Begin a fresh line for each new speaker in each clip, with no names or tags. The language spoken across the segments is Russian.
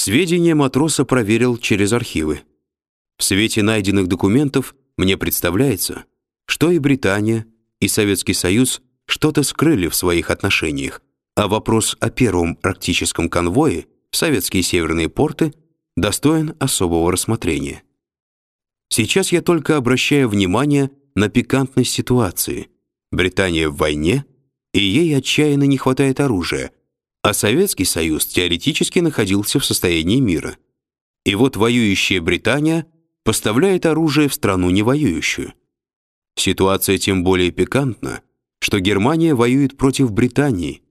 Сведения матроса проверил через архивы. В свете найденных документов мне представляется, что и Британия, и Советский Союз что-то скрыли в своих отношениях, а вопрос о первом практическом конвое в советские северные порты достоин особого рассмотрения. Сейчас я только обращаю внимание на пикантность ситуации. Британия в войне, и ей отчаянно не хватает оружия, а Советский Союз теоретически находился в состоянии мира. И вот воюющая Британия поставляет оружие в страну невоюющую. Ситуация тем более пикантна, что Германия воюет против Британии.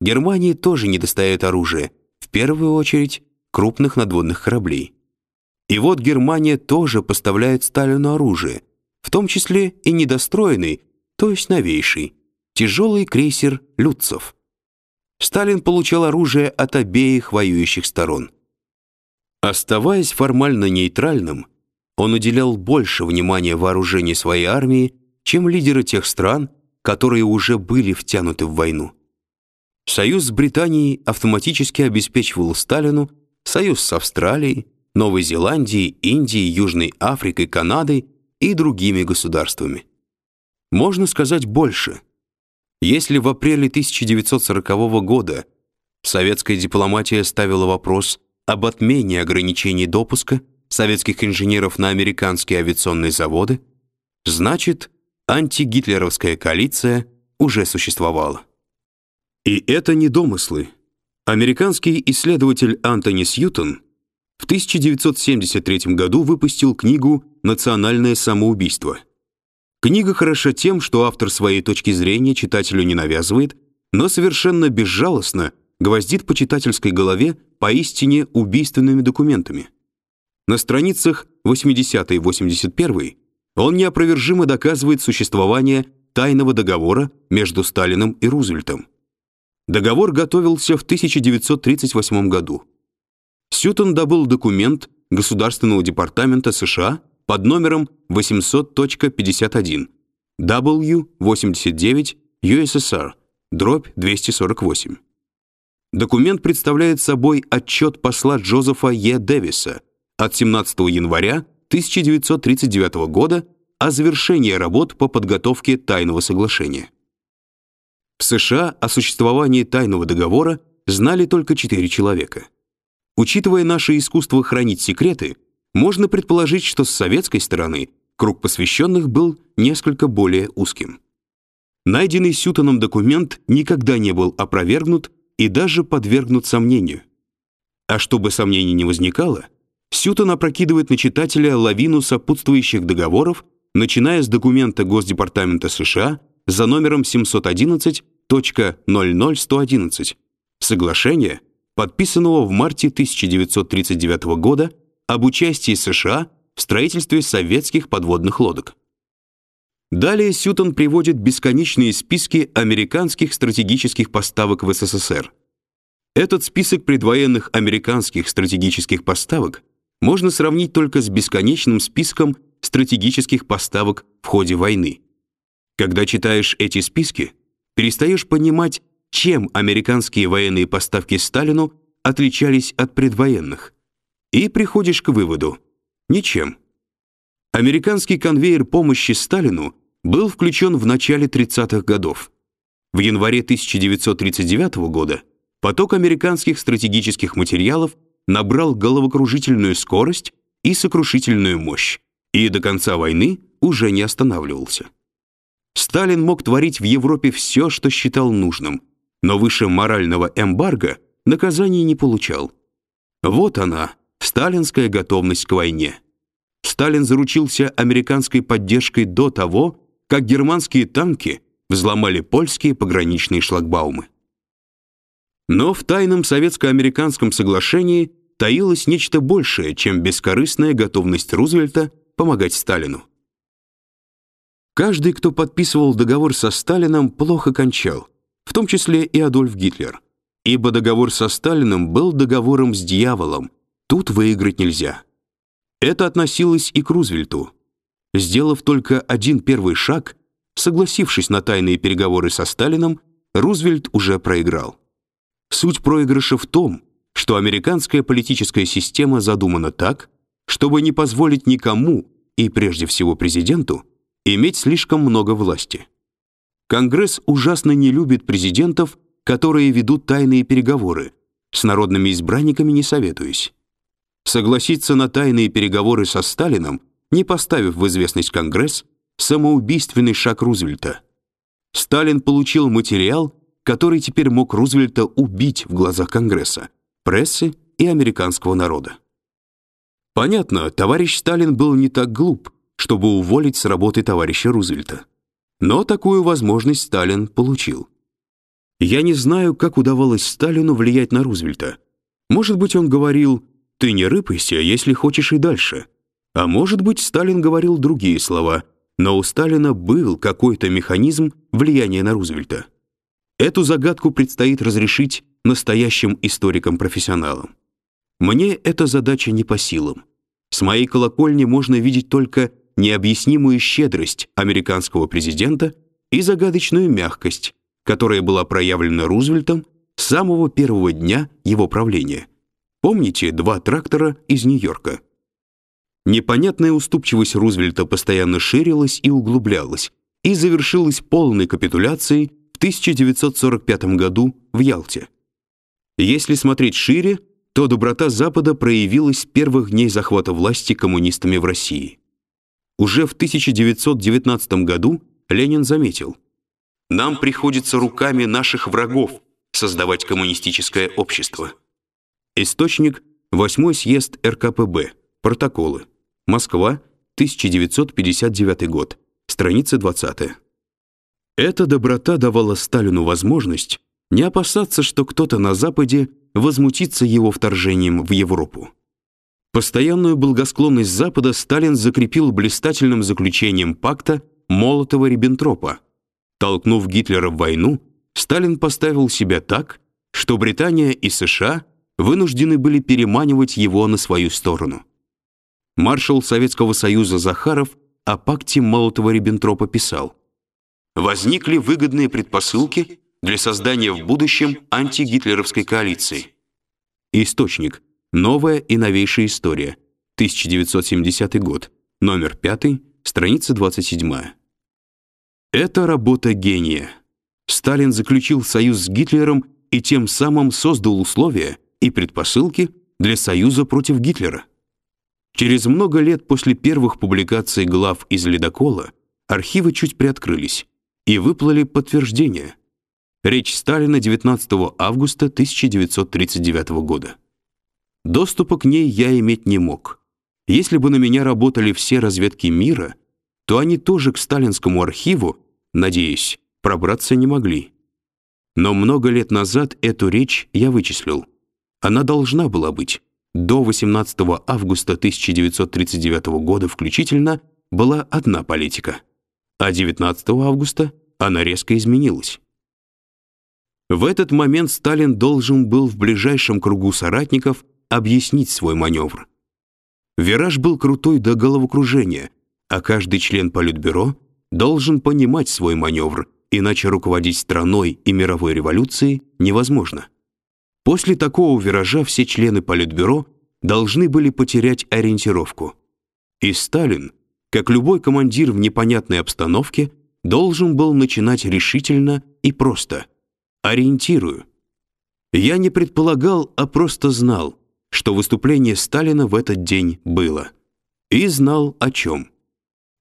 Германии тоже недостает оружия, в первую очередь крупных надводных кораблей. И вот Германия тоже поставляет Сталину оружие, в том числе и недостроенный, то есть новейший, тяжелый крейсер «Люцов». Сталин получал оружие от обеих воюющих сторон. Оставаясь формально нейтральным, он уделял больше внимания вооружению своей армии, чем лидеры тех стран, которые уже были втянуты в войну. Союз с Британией автоматически обеспечивал Сталину союз с Австралией, Новой Зеландией, Индией, Южной Африкой, Канадой и другими государствами. Можно сказать больше. Если в апреле 1940 года советская дипломатия ставила вопрос об отмене ограничений допуска советских инженеров на американские авиационные заводы, значит, антигитлеровская коалиция уже существовала. И это не домыслы. Американский исследователь Антони Сьютон в 1973 году выпустил книгу «Национальное самоубийство», Книга хороша тем, что автор своей точки зрения читателю не навязывает, но совершенно безжалостно гвоздит по читательской голове поистине убийственными документами. На страницах 80 и 81 он неопровержимо доказывает существование тайного договора между Сталиным и Рузвельтом. Договор готовился в 1938 году. Сютон добыл документ Государственного департамента США под номером 800.51 W89 USSR, дробь 248. Документ представляет собой отчет посла Джозефа Е. Дэвиса от 17 января 1939 года о завершении работ по подготовке тайного соглашения. В США о существовании тайного договора знали только четыре человека. Учитывая наше искусство хранить секреты, можно предположить, что с советской стороны круг посвященных был несколько более узким. Найденный Сютоном документ никогда не был опровергнут и даже подвергнут сомнению. А чтобы сомнений не возникало, Сютон опрокидывает на читателя лавину сопутствующих договоров, начиная с документа Госдепартамента США за номером 711.00111, соглашения, подписанного в марте 1939 года об участии США в строительстве советских подводных лодок. Далее Сютон приводит бесконечные списки американских стратегических поставок в СССР. Этот список предвоенных американских стратегических поставок можно сравнить только с бесконечным списком стратегических поставок в ходе войны. Когда читаешь эти списки, перестаешь понимать, чем американские военные поставки Сталину отличались от предвоенных и приходишь к выводу – ничем. Американский конвейер помощи Сталину был включен в начале 30-х годов. В январе 1939 года поток американских стратегических материалов набрал головокружительную скорость и сокрушительную мощь, и до конца войны уже не останавливался. Сталин мог творить в Европе все, что считал нужным, но выше морального эмбарго наказаний не получал. Вот она, сталинская готовность к войне. Сталин заручился американской поддержкой до того, как германские танки взломали польские пограничные шлагбаумы. Но в тайном советско-американском соглашении таилось нечто большее, чем бескорыстная готовность Рузвельта помогать Сталину. Каждый, кто подписывал договор со Сталином, плохо кончал, в том числе и Адольф Гитлер, ибо договор со Сталиным был договором с дьяволом, Тут выиграть нельзя. Это относилось и к Рузвельту. Сделав только один первый шаг, согласившись на тайные переговоры со Сталином, Рузвельт уже проиграл. Суть проигрыша в том, что американская политическая система задумана так, чтобы не позволить никому, и прежде всего президенту, иметь слишком много власти. Конгресс ужасно не любит президентов, которые ведут тайные переговоры, с народными избранниками не советуюсь. Согласиться на тайные переговоры со Сталином, не поставив в известность Конгресс, самоубийственный шаг Рузвельта. Сталин получил материал, который теперь мог Рузвельта убить в глазах Конгресса, прессы и американского народа. Понятно, товарищ Сталин был не так глуп, чтобы уволить с работы товарища Рузвельта. Но такую возможность Сталин получил. Я не знаю, как удавалось Сталину влиять на Рузвельта. Может быть, он говорил «ты не рыпайся, если хочешь и дальше». А может быть, Сталин говорил другие слова, но у Сталина был какой-то механизм влияния на Рузвельта. Эту загадку предстоит разрешить настоящим историкам-профессионалам. Мне эта задача не по силам. С моей колокольни можно видеть только необъяснимую щедрость американского президента и загадочную мягкость, которая была проявлена Рузвельтом с самого первого дня его правления. Помните два трактора из Нью-Йорка? Непонятная уступчивость Рузвельта постоянно ширилась и углублялась и завершилась полной капитуляцией в 1945 году в Ялте. Если смотреть шире, то доброта Запада проявилась с первых дней захвата власти коммунистами в России. Уже в 1919 году Ленин заметил: нам приходится руками наших врагов создавать коммунистическое общество. Источник Восьмой съезд РКПБ. Протоколы. Москва, 1959 год. Страница 20. Эта доброта давала Сталину возможность не опасаться, что кто-то на западе возмутится его вторжением в Европу. Постоянную благосклонность Запада Сталин закрепил блистательным заключением пакта Молотова-Риббентропа, Толкнув Гитлера в войну, Сталин поставил себя так, что Британия и США вынуждены были переманивать его на свою сторону. Маршал Советского Союза Захаров о пакте Молотова-Риббентропа писал: "Возникли выгодные предпосылки для создания в будущем антигитлеровской коалиции". Источник: Новая и новейшая история. 1970 год. Номер 5, страница 27. Это работа гения. Сталин заключил союз с Гитлером и тем самым создал условия и предпосылки для союза против Гитлера. Через много лет после первых публикаций глав из Ледокола архивы чуть приоткрылись и выплыли подтверждения. Речь Сталина 19 августа 1939 года. Доступа к ней я иметь не мог. Если бы на меня работали все разведки мира, то они тоже к сталинскому архиву надеюсь, пробраться не могли. Но много лет назад эту речь я вычислил. Она должна была быть. До 18 августа 1939 года включительно была одна политика, а 19 августа она резко изменилась. В этот момент Сталин должен был в ближайшем кругу соратников объяснить свой маневр. Вираж был крутой до головокружения, а каждый член политбюро должен понимать свой маневр, иначе руководить страной и мировой революцией невозможно. После такого виража все члены Политбюро должны были потерять ориентировку. И Сталин, как любой командир в непонятной обстановке, должен был начинать решительно и просто. Ориентирую. Я не предполагал, а просто знал, что выступление Сталина в этот день было. И знал о чем.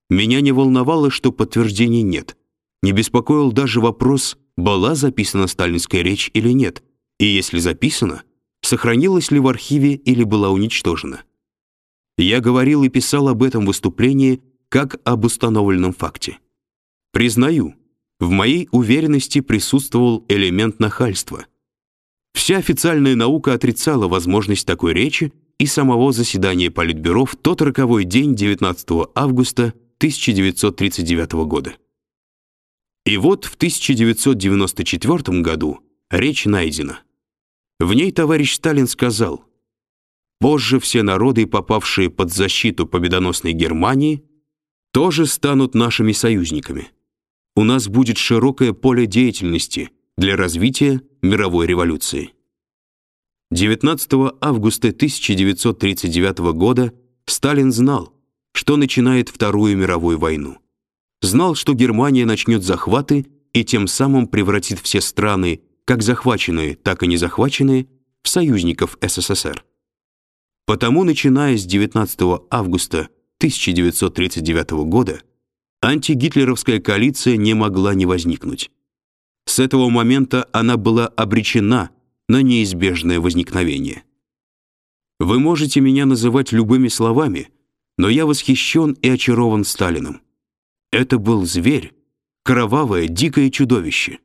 Меня не волновало, что подтверждений нет. Не беспокоил даже вопрос, была записана сталинская речь или нет, и если записана, сохранилась ли в архиве или была уничтожена. Я говорил и писал об этом выступлении как об установленном факте. Признаю, в моей уверенности присутствовал элемент нахальства. Вся официальная наука отрицала возможность такой речи и самого заседания Политбюро в тот роковой день 19 августа 1939 года. И вот в 1994 году речь найдена. В ней товарищ Сталин сказал: "Позже все народы, попавшие под защиту победоносной Германии, тоже станут нашими союзниками. У нас будет широкое поле деятельности для развития мировой революции". 19 августа 1939 года Сталин знал, что начинает Вторую мировую войну. Знал, что Германия начнет захваты и тем самым превратит все страны, как захваченные, так и не захваченные, в союзников СССР. Потому, начиная с 19 августа 1939 года, антигитлеровская коалиция не могла не возникнуть. С этого момента она была обречена на неизбежное возникновение. Вы можете меня называть любыми словами, но я восхищен и очарован Сталиным. Это был зверь, кровавое, дикое чудовище.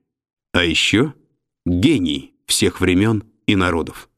А еще гений всех времен и народов.